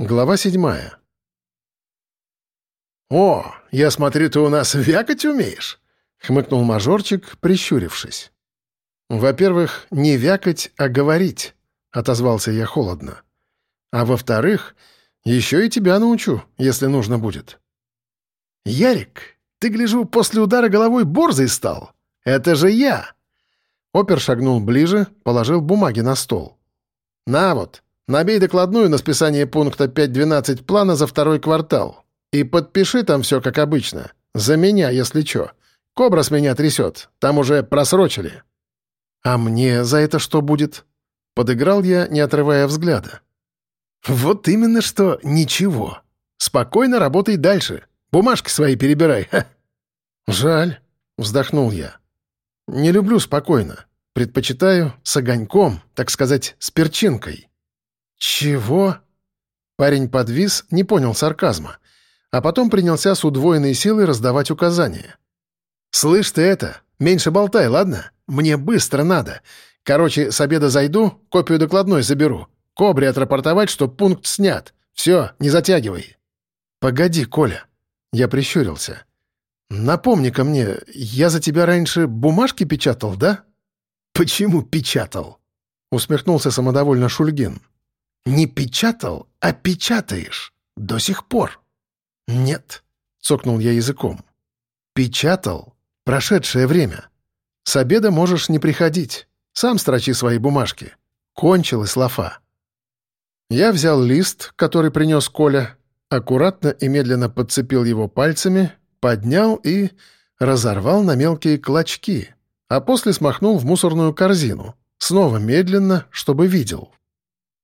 Глава седьмая. «О, я смотрю, ты у нас вякать умеешь!» — хмыкнул мажорчик, прищурившись. «Во-первых, не вякать, а говорить», — отозвался я холодно. «А во-вторых, еще и тебя научу, если нужно будет». «Ярик, ты, гляжу, после удара головой борзый стал. Это же я!» Опер шагнул ближе, положил бумаги на стол. «На вот, Набей докладную на списание пункта 5.12 плана за второй квартал. И подпиши там все как обычно. За меня, если чё. Кобра с меня трясет. Там уже просрочили». «А мне за это что будет?» Подыграл я, не отрывая взгляда. «Вот именно что ничего. Спокойно работай дальше. Бумажки свои перебирай. Ха. «Жаль», — вздохнул я. «Не люблю спокойно. Предпочитаю с огоньком, так сказать, с перчинкой». «Чего?» Парень подвис, не понял сарказма, а потом принялся с удвоенной силой раздавать указания. «Слышь ты это, меньше болтай, ладно? Мне быстро надо. Короче, с обеда зайду, копию докладной заберу. Кобре отрапортовать, что пункт снят. Все, не затягивай». «Погоди, Коля». Я прищурился. «Напомни-ка мне, я за тебя раньше бумажки печатал, да?» «Почему печатал?» — усмехнулся самодовольно Шульгин. Не печатал, а печатаешь. До сих пор. Нет, цокнул я языком. Печатал. Прошедшее время. С обеда можешь не приходить. Сам строчи свои бумажки. Кончилась лафа. Я взял лист, который принес Коля, аккуратно и медленно подцепил его пальцами, поднял и разорвал на мелкие клочки, а после смахнул в мусорную корзину, снова медленно, чтобы видел.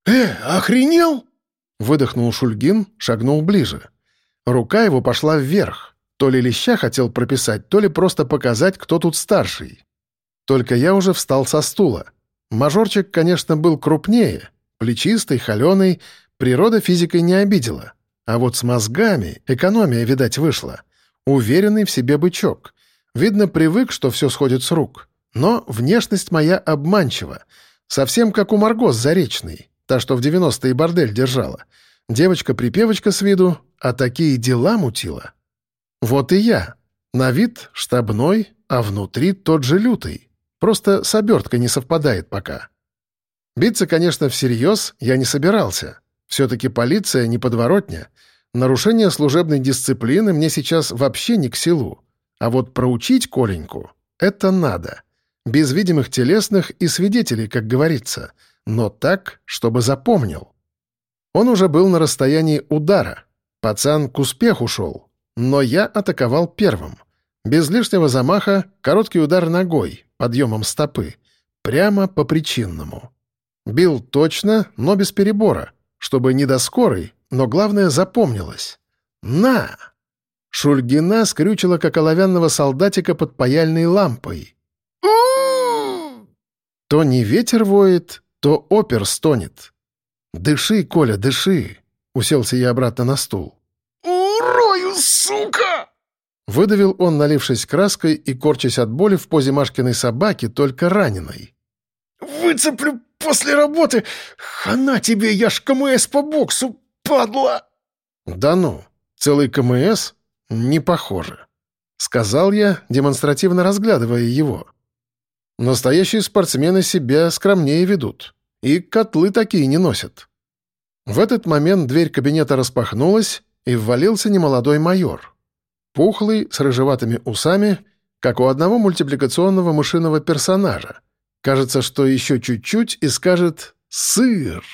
«Э, охренел?» — выдохнул Шульгин, шагнул ближе. Рука его пошла вверх. То ли леща хотел прописать, то ли просто показать, кто тут старший. Только я уже встал со стула. Мажорчик, конечно, был крупнее, плечистый, холеный, природа физикой не обидела. А вот с мозгами экономия, видать, вышла. Уверенный в себе бычок. Видно, привык, что все сходит с рук. Но внешность моя обманчива. Совсем как у Марго с Заречной. Та, что в 90-е бордель держала. Девочка-припевочка с виду, а такие дела мутила. Вот и я. На вид штабной, а внутри тот же лютый. Просто с оберткой не совпадает пока. Биться, конечно, всерьез я не собирался. Все-таки полиция не подворотня. Нарушение служебной дисциплины мне сейчас вообще не к селу. А вот проучить Коленьку — это надо. Без видимых телесных и свидетелей, как говорится — но так, чтобы запомнил. Он уже был на расстоянии удара. Пацан к успеху шел, но я атаковал первым. Без лишнего замаха короткий удар ногой, подъемом стопы. Прямо по причинному. Бил точно, но без перебора, чтобы не до скорой, но главное запомнилось. «На!» Шульгина скрючила, как оловянного солдатика под паяльной лампой. То не ветер воет, то опер стонет. «Дыши, Коля, дыши!» — уселся я обратно на стул. «Урою, сука!» Выдавил он, налившись краской и корчась от боли в позе Машкиной собаки, только раненой. «Выцеплю после работы! Хана тебе, я ж КМС по боксу, падла!» «Да ну, целый КМС? Не похоже», — сказал я, демонстративно разглядывая его. Настоящие спортсмены себя скромнее ведут. И котлы такие не носят. В этот момент дверь кабинета распахнулась, и ввалился немолодой майор. Пухлый, с рыжеватыми усами, как у одного мультипликационного мышиного персонажа. Кажется, что еще чуть-чуть и скажет «сыр».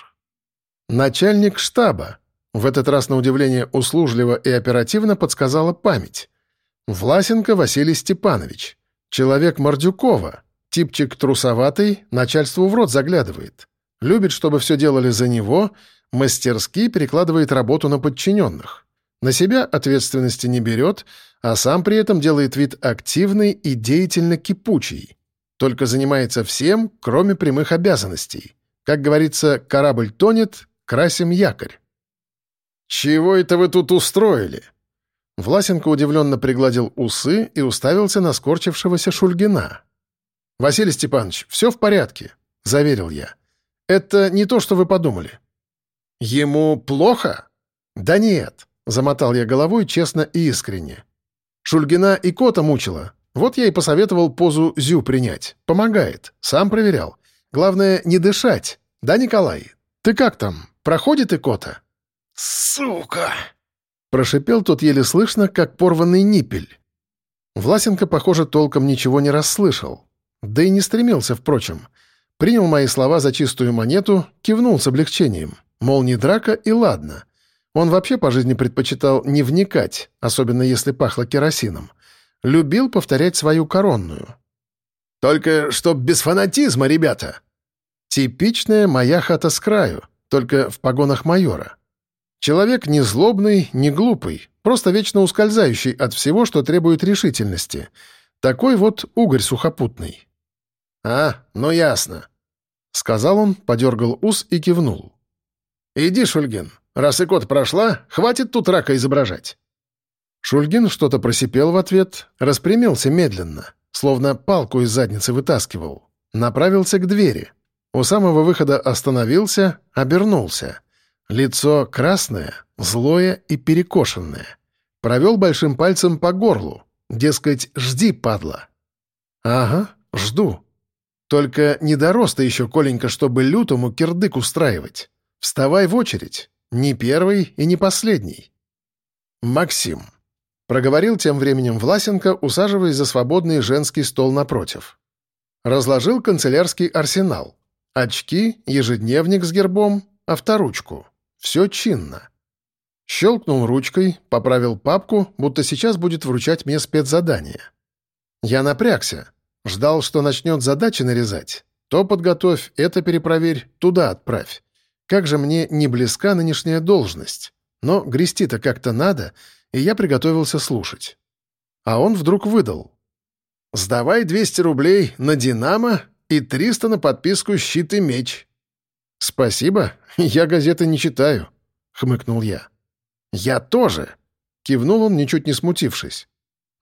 Начальник штаба. В этот раз, на удивление, услужливо и оперативно подсказала память. Власенко Василий Степанович. Человек Мордюкова. Типчик трусоватый, начальству в рот заглядывает. Любит, чтобы все делали за него, мастерски перекладывает работу на подчиненных. На себя ответственности не берет, а сам при этом делает вид активный и деятельно кипучий. Только занимается всем, кроме прямых обязанностей. Как говорится, корабль тонет, красим якорь. «Чего это вы тут устроили?» Власенко удивленно пригладил усы и уставился на скорчившегося Шульгина. «Василий Степанович, все в порядке», — заверил я. «Это не то, что вы подумали». «Ему плохо?» «Да нет», — замотал я головой честно и искренне. «Шульгина и кота мучила. Вот я и посоветовал позу зю принять. Помогает. Сам проверял. Главное, не дышать. Да, Николай? Ты как там? Проходит и кота?» «Сука!» Прошипел тот еле слышно, как порванный ниппель. Власенко, похоже, толком ничего не расслышал. Да и не стремился, впрочем. Принял мои слова за чистую монету, кивнул с облегчением. Мол, не драка и ладно. Он вообще по жизни предпочитал не вникать, особенно если пахло керосином. Любил повторять свою коронную. «Только чтоб без фанатизма, ребята!» Типичная моя хата с краю, только в погонах майора. Человек не злобный, не глупый, просто вечно ускользающий от всего, что требует решительности. Такой вот угорь сухопутный. «А, ну ясно», — сказал он, подергал ус и кивнул. «Иди, Шульгин, раз и кот прошла, хватит тут рака изображать». Шульгин что-то просипел в ответ, распрямился медленно, словно палку из задницы вытаскивал. Направился к двери. У самого выхода остановился, обернулся. Лицо красное, злое и перекошенное. Провел большим пальцем по горлу. Дескать, жди, падла. «Ага, жду. Только не до роста еще, Коленька, чтобы лютому кирдык устраивать. Вставай в очередь. Не первый и не последний». «Максим», — проговорил тем временем Власенко, усаживаясь за свободный женский стол напротив. Разложил канцелярский арсенал. Очки, ежедневник с гербом, авторучку. Все чинно. Щелкнул ручкой, поправил папку, будто сейчас будет вручать мне спецзадание. Я напрягся. Ждал, что начнет задачи нарезать. То подготовь, это перепроверь, туда отправь. Как же мне не близка нынешняя должность. Но грести-то как-то надо, и я приготовился слушать. А он вдруг выдал. «Сдавай 200 рублей на «Динамо» и 300 на подписку «Щит и меч». «Спасибо, я газеты не читаю», — хмыкнул я. «Я тоже», — кивнул он, ничуть не смутившись.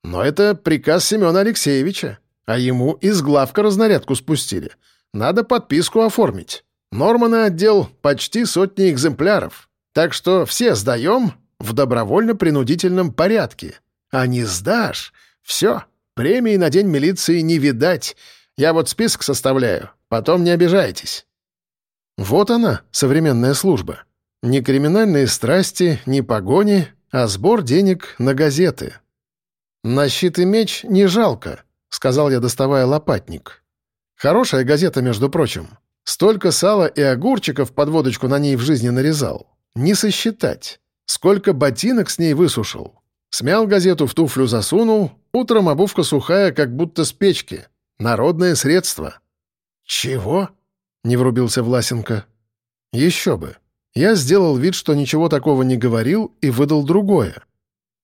«Но это приказ Семена Алексеевича, а ему из главка разнарядку спустили. Надо подписку оформить. Норма на отдел почти сотни экземпляров, так что все сдаем в добровольно-принудительном порядке. А не сдашь — все, премии на День милиции не видать. Я вот список составляю, потом не обижайтесь». Вот она, современная служба. Ни криминальные страсти, ни погони, а сбор денег на газеты. «На щит и меч не жалко», — сказал я, доставая лопатник. «Хорошая газета, между прочим. Столько сала и огурчиков под водочку на ней в жизни нарезал. Не сосчитать. Сколько ботинок с ней высушил. Смял газету в туфлю засунул, утром обувка сухая, как будто с печки. Народное средство». «Чего?» — не врубился Власенко. «Еще бы. Я сделал вид, что ничего такого не говорил, и выдал другое.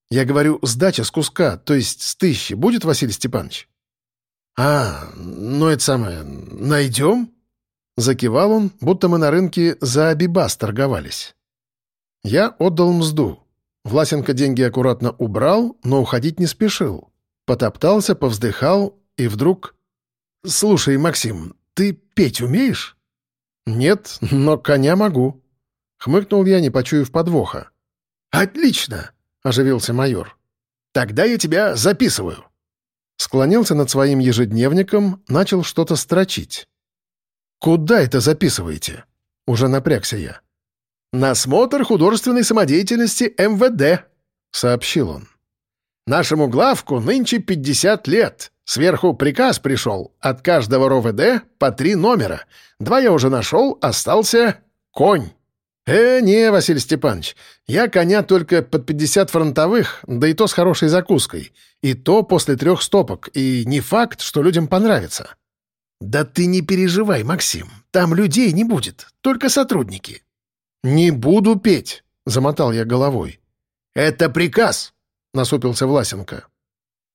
Я говорю, сдача с куска, то есть с тысячи, будет, Василий Степанович?» «А, ну это самое, найдем?» Закивал он, будто мы на рынке за Абибас торговались. Я отдал мзду. Власенко деньги аккуратно убрал, но уходить не спешил. Потоптался, повздыхал и вдруг... «Слушай, Максим, ты петь умеешь?» «Нет, но коня могу», — хмыкнул я, не почуяв подвоха. «Отлично!» — оживился майор. «Тогда я тебя записываю». Склонился над своим ежедневником, начал что-то строчить. «Куда это записываете?» — уже напрягся я. «На смотр художественной самодеятельности МВД», — сообщил он. «Нашему главку нынче 50 лет. Сверху приказ пришел. От каждого РОВД по три номера. Два я уже нашел, остался конь. «Э, не, Василий Степанович, я коня только под 50 фронтовых, да и то с хорошей закуской. И то после трех стопок, и не факт, что людям понравится». «Да ты не переживай, Максим, там людей не будет, только сотрудники». «Не буду петь», — замотал я головой. «Это приказ», — насупился Власенко.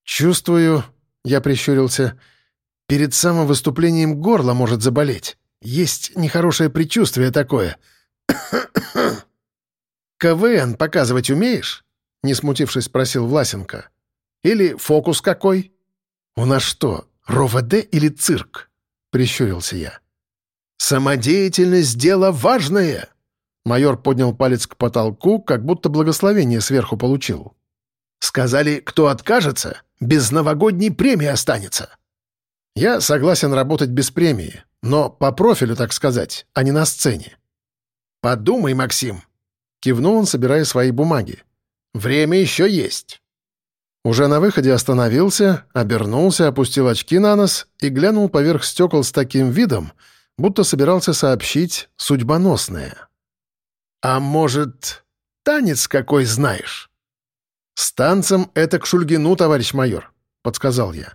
«Чувствую, я прищурился. «Перед самым выступлением горло может заболеть. Есть нехорошее предчувствие такое». «КВН показывать умеешь?» — не смутившись, спросил Власенко. «Или фокус какой?» «У нас что, РОВД или цирк?» — прищурился я. «Самодеятельность — дело важное!» Майор поднял палец к потолку, как будто благословение сверху получил. «Сказали, кто откажется, без новогодней премии останется». «Я согласен работать без премии, но по профилю, так сказать, а не на сцене». «Подумай, Максим», — кивнул он, собирая свои бумаги. «Время еще есть». Уже на выходе остановился, обернулся, опустил очки на нос и глянул поверх стекол с таким видом, будто собирался сообщить судьбоносное. «А может, танец какой знаешь?» «С танцем это к Шульгину, товарищ майор», — подсказал я.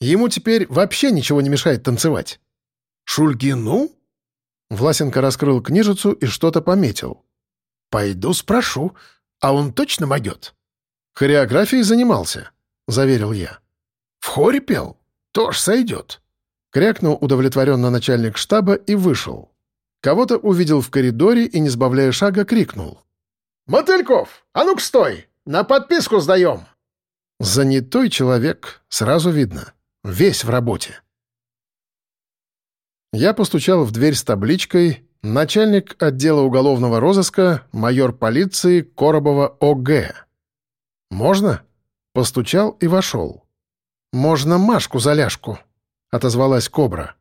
«Ему теперь вообще ничего не мешает танцевать». «Шульгину?» Власенко раскрыл книжицу и что-то пометил. «Пойду спрошу, а он точно могет?» «Хореографией занимался», — заверил я. «В хоре пел? Тоже сойдет». Крякнул удовлетворенно начальник штаба и вышел. Кого-то увидел в коридоре и, не сбавляя шага, крикнул. «Мотыльков, а ну-ка стой! На подписку сдаем!» Занятой человек, сразу видно. Весь в работе. Я постучал в дверь с табличкой «Начальник отдела уголовного розыска, майор полиции Коробова О.Г.» «Можно?» Постучал и вошел. «Можно Машку заляжку», — отозвалась Кобра.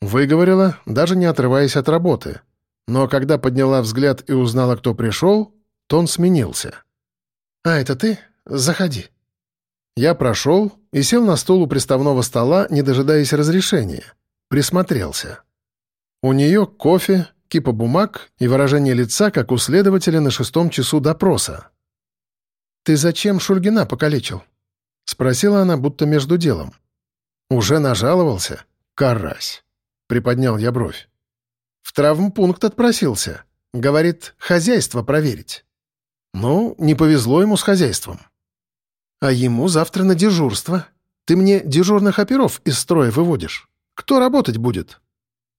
Выговорила, даже не отрываясь от работы. Но когда подняла взгляд и узнала, кто пришел, тон сменился. «А, это ты? Заходи». Я прошел и сел на стул у приставного стола, не дожидаясь разрешения. Присмотрелся. У нее кофе, кипа бумаг и выражение лица, как у следователя на шестом часу допроса. «Ты зачем Шульгина покалечил?» — спросила она, будто между делом. «Уже нажаловался? Карась!» — приподнял я бровь. «В травмпункт отпросился. Говорит, хозяйство проверить». «Ну, не повезло ему с хозяйством». «А ему завтра на дежурство. Ты мне дежурных оперов из строя выводишь. Кто работать будет?»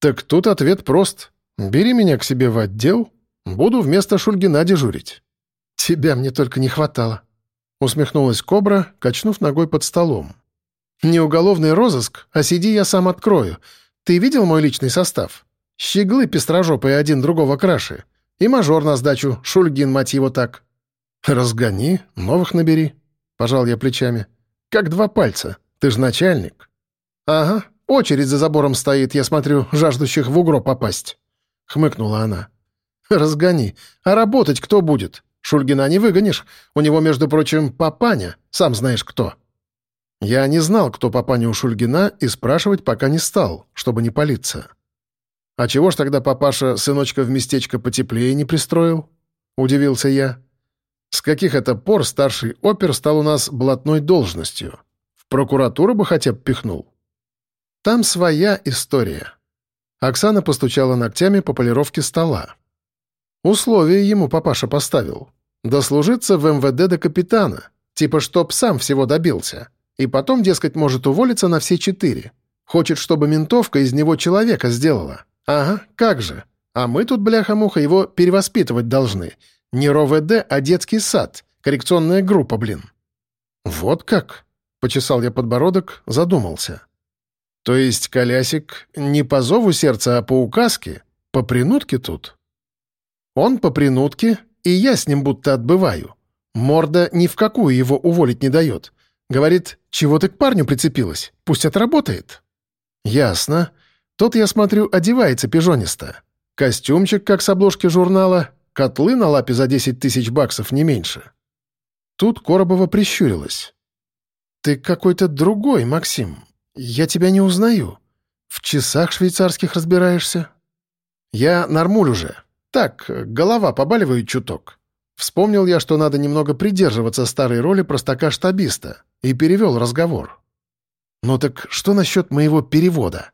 «Так тут ответ прост. Бери меня к себе в отдел, буду вместо Шульгина дежурить». «Тебя мне только не хватало», — усмехнулась Кобра, качнув ногой под столом. «Не уголовный розыск, а сиди я сам открою. Ты видел мой личный состав? Щеглы пестрожопые один другого краше. И мажор на сдачу, Шульгин, мать его, так». «Разгони, новых набери», — пожал я плечами. «Как два пальца. Ты ж начальник». «Ага, очередь за забором стоит, я смотрю, жаждущих в угро попасть», — хмыкнула она. «Разгони. А работать кто будет? Шульгина не выгонишь. У него, между прочим, папаня, сам знаешь кто». Я не знал, кто папаня у Шульгина, и спрашивать пока не стал, чтобы не палиться. «А чего ж тогда папаша сыночка в местечко потеплее не пристроил?» — удивился я. «С каких это пор старший опер стал у нас блатной должностью? В прокуратуру бы хотя бы пихнул?» «Там своя история». Оксана постучала ногтями по полировке стола. Условие ему папаша поставил. Дослужиться в МВД до капитана. Типа, чтоб сам всего добился. И потом, дескать, может уволиться на все четыре. Хочет, чтобы ментовка из него человека сделала. Ага, как же. А мы тут, бляха-муха, его перевоспитывать должны. Не РОВД, а детский сад. Коррекционная группа, блин. Вот как? Почесал я подбородок, задумался. То есть Колясик не по зову сердца, а по указке? По принудке тут? Он по принудке, и я с ним будто отбываю. Морда ни в какую его уволить не дает. Говорит, чего ты к парню прицепилась? Пусть отработает. Ясно. Тот, я смотрю, одевается пижонисто. Костюмчик, как с обложки журнала, котлы на лапе за 10 тысяч баксов, не меньше. Тут Коробова прищурилась. «Ты какой-то другой, Максим. Я тебя не узнаю. В часах швейцарских разбираешься?» «Я нормуль уже. Так, голова побаливает чуток. Вспомнил я, что надо немного придерживаться старой роли простака-штабиста, и перевел разговор. «Ну так что насчет моего перевода?»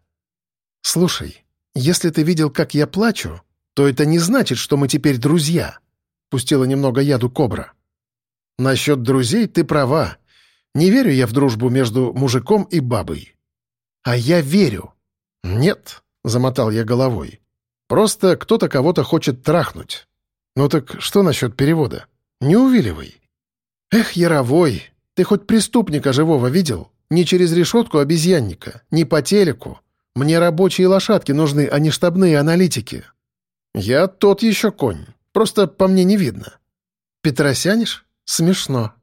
«Слушай, если ты видел, как я плачу, то это не значит, что мы теперь друзья», — пустила немного яду кобра. «Насчет друзей ты права. Не верю я в дружбу между мужиком и бабой». «А я верю». «Нет», — замотал я головой. Просто кто-то кого-то хочет трахнуть. Ну так что насчет перевода? Не увиливай. Эх, Яровой, ты хоть преступника живого видел? Не через решетку обезьянника, не по телеку. Мне рабочие лошадки нужны, а не штабные аналитики. «Я тот еще конь. Просто по мне не видно». «Петросянишь? Смешно».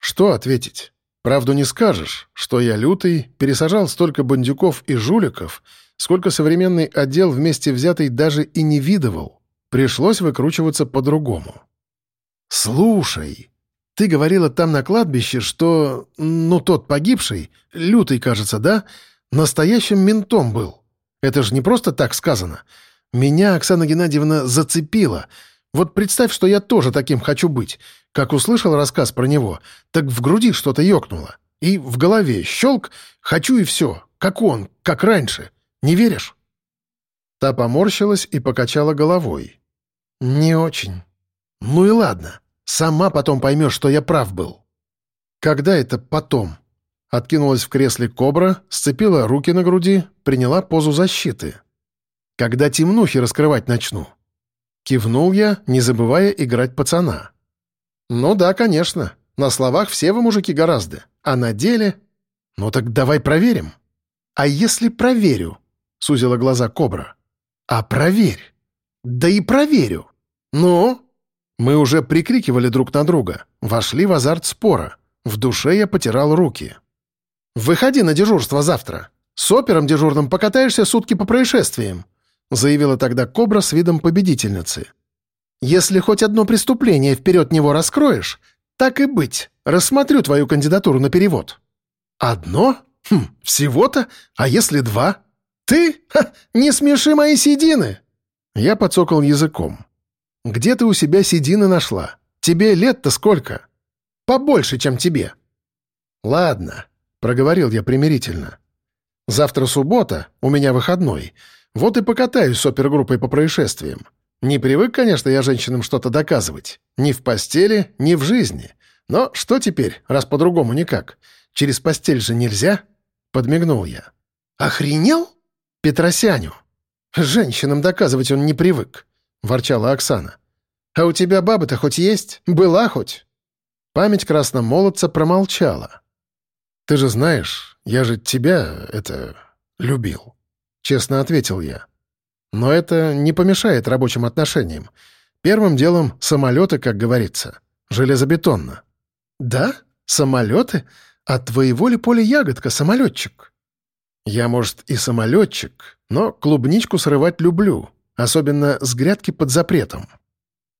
«Что ответить? Правду не скажешь, что я лютый, пересажал столько бандюков и жуликов, сколько современный отдел вместе взятый даже и не видывал. Пришлось выкручиваться по-другому». «Слушай, ты говорила там на кладбище, что, ну, тот погибший, лютый, кажется, да, настоящим ментом был. Это же не просто так сказано. Меня Оксана Геннадьевна зацепила. Вот представь, что я тоже таким хочу быть. Как услышал рассказ про него, так в груди что-то ёкнуло. И в голове щелк «хочу и все», как он, как раньше. Не веришь?» Та поморщилась и покачала головой. «Не очень. Ну и ладно. Сама потом поймешь, что я прав был». «Когда это потом?» Откинулась в кресле кобра, сцепила руки на груди, приняла позу защиты. «Когда темнухи раскрывать начну». Кивнул я, не забывая играть пацана. «Ну да, конечно. На словах все вы мужики гораздо. А на деле...» «Ну так давай проверим». «А если проверю?» — сузила глаза кобра. «А проверь». «Да и проверю». «Ну?» Мы уже прикрикивали друг на друга, вошли в азарт спора. В душе я потирал руки. «Выходи на дежурство завтра. С опером дежурным покатаешься сутки по происшествиям», заявила тогда Кобра с видом победительницы. «Если хоть одно преступление вперед него раскроешь, так и быть, рассмотрю твою кандидатуру на перевод». «Одно? Хм, всего-то? А если два?» «Ты? Ха, не смеши мои седины!» Я подсокал языком. «Где ты у себя седины нашла? Тебе лет-то сколько?» «Побольше, чем тебе». «Ладно, — проговорил я примирительно. «Завтра суббота, у меня выходной. Вот и покатаюсь с опергруппой по происшествиям. Не привык, конечно, я женщинам что-то доказывать. Ни в постели, ни в жизни. Но что теперь, раз по-другому никак? Через постель же нельзя?» — подмигнул я. «Охренел? Петросяню. Женщинам доказывать он не привык», — ворчала Оксана. «А у тебя баба-то хоть есть? Была хоть?» Память красномолодца промолчала. «Ты же знаешь, я же тебя, это, любил», — честно ответил я. «Но это не помешает рабочим отношениям. Первым делом самолеты, как говорится. Железобетонно». «Да? Самолеты? От твоего ли поля ягодка, самолетчик?» «Я, может, и самолетчик, но клубничку срывать люблю, особенно с грядки под запретом».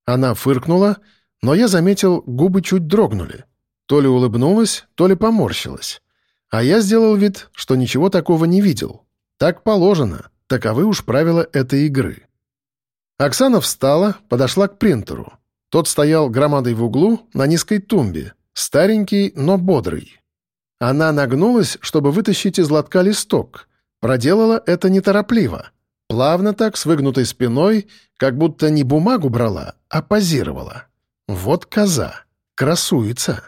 Она фыркнула, но я заметил, губы чуть дрогнули. То ли улыбнулась, то ли поморщилась. А я сделал вид, что ничего такого не видел. Так положено, таковы уж правила этой игры. Оксана встала, подошла к принтеру. Тот стоял громадой в углу на низкой тумбе, старенький, но бодрый. Она нагнулась, чтобы вытащить из лотка листок. Проделала это неторопливо. Плавно так, с выгнутой спиной, как будто не бумагу брала, а позировала. Вот коза. Красуется.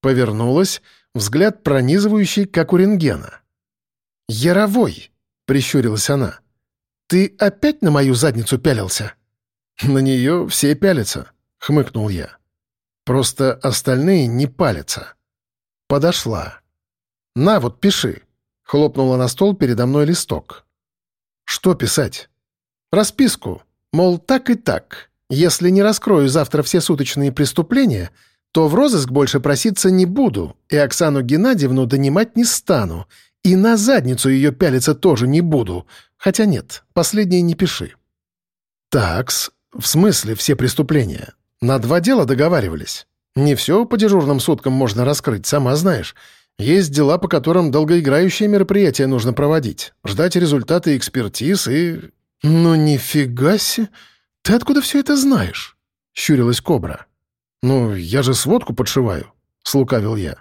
Повернулась, взгляд пронизывающий, как у рентгена. «Яровой!» — прищурилась она. «Ты опять на мою задницу пялился?» «На нее все пялятся», — хмыкнул я. «Просто остальные не палятся». Подошла. «На, вот пиши», — хлопнула на стол передо мной листок. «Что писать?» «Расписку. Мол, так и так. Если не раскрою завтра все суточные преступления, то в розыск больше проситься не буду, и Оксану Геннадьевну донимать не стану, и на задницу ее пялиться тоже не буду. Хотя нет, последнее не пиши. Такс, в смысле все преступления? На два дела договаривались. Не все по дежурным суткам можно раскрыть, сама знаешь. Есть дела, по которым долгоиграющие мероприятия нужно проводить, ждать результаты экспертиз и... «Ну нифига себе! Ты откуда все это знаешь?» — щурилась Кобра. «Ну, я же сводку подшиваю», — слукавил я.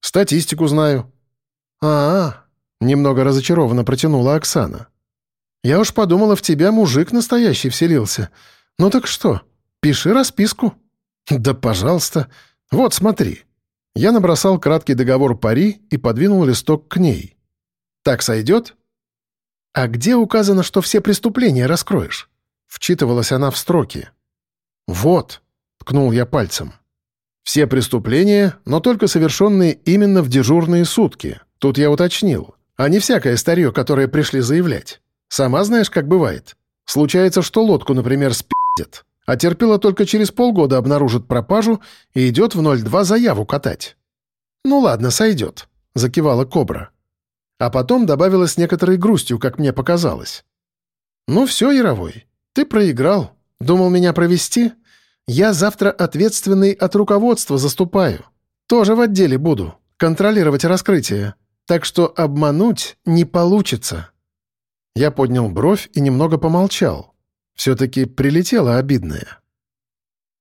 «Статистику знаю». «А-а», — немного разочарованно протянула Оксана. «Я уж подумала, в тебя мужик настоящий вселился. Ну так что, пиши расписку». «Да пожалуйста. Вот, смотри». Я набросал краткий договор пари и подвинул листок к ней. «Так сойдет?» «А где указано, что все преступления раскроешь?» Вчитывалась она в строки. «Вот», ткнул я пальцем. Все преступления, но только совершенные именно в дежурные сутки. Тут я уточнил. А не всякое старье, которое пришли заявлять. Сама знаешь, как бывает. Случается, что лодку, например, спи***ят, а терпила только через полгода обнаружит пропажу и идет в 02 заяву катать. «Ну ладно, сойдет», — закивала Кобра. А потом добавила с некоторой грустью, как мне показалось. «Ну все, Яровой, ты проиграл. Думал меня провести? Я завтра ответственный от руководства заступаю. Тоже в отделе буду, контролировать раскрытие. Так что обмануть не получится». Я поднял бровь и немного помолчал. Все-таки прилетело обидное.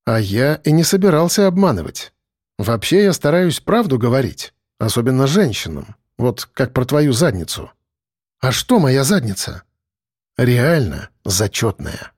А я и не собирался обманывать. Вообще я стараюсь правду говорить, особенно женщинам. Вот как про твою задницу. А что моя задница? Реально зачетная.